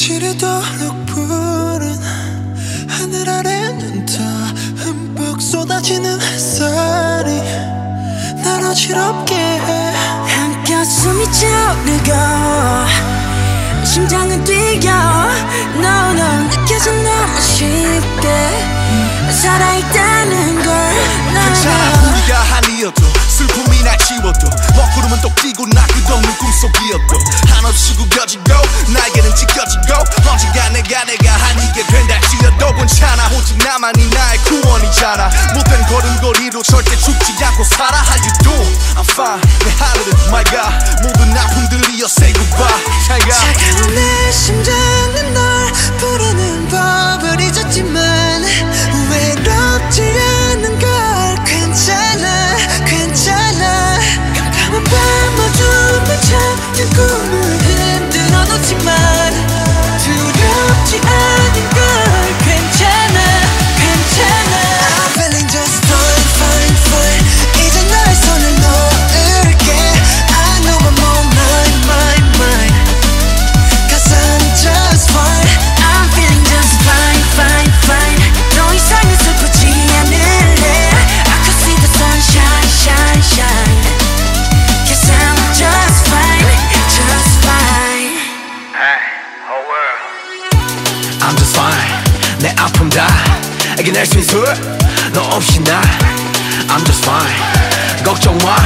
시리도록 푸른 하늘 아래는 더 흠뻑 쏟아지는 햇살이 날 어지럽게 해. 한껏 숨이 차오르고 심장은 뛰어. No no 느껴져 너무 쉽게 살아있다는 걸 괜찮아 나는 우리가 한이어도 슬픔이 날 지워도 먹구름은 또 끼고 나 끝없는 꿈속이었도 한없이 구겨지고 나 구원이잖아. 못된 걸음걸이로 절대 죽지 않고 살아 아픔 다. 이겨낼 수 있어 너 없이 나. I'm just fine. 걱정 마.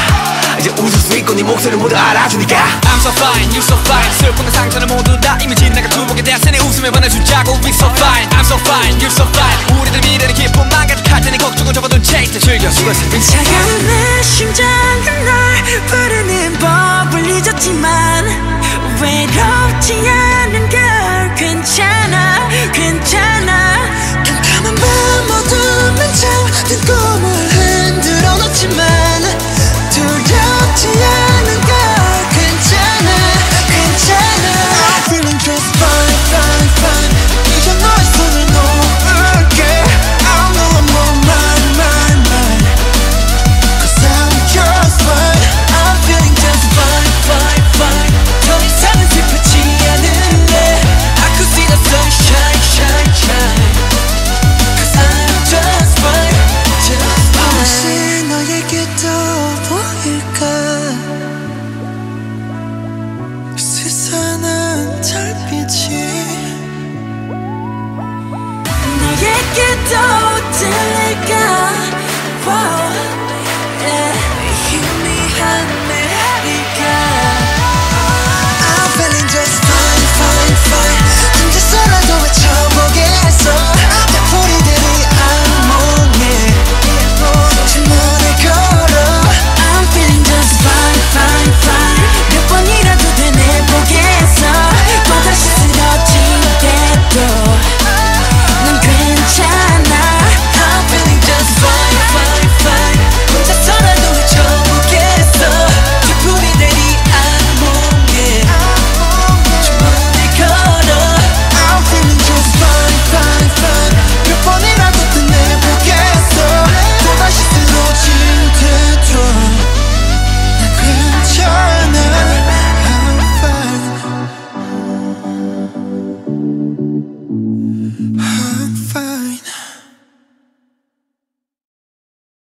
이제 웃을 수 있고 네 목소리 모두 알아주니까. I'm so fine, you so fine. 슬픔과 상처는 모두 다 이미 지나가 두 목에 대한 내 웃음에 반해주자고. We so fine, I'm so fine, you so fine. 우리들 미래를 기쁨만 가득할 테니 걱정은 접어둔 채 이제 즐겨 수고했어 차가운 내 심장은 널 부르는 법을 잊었지만 외롭지 않아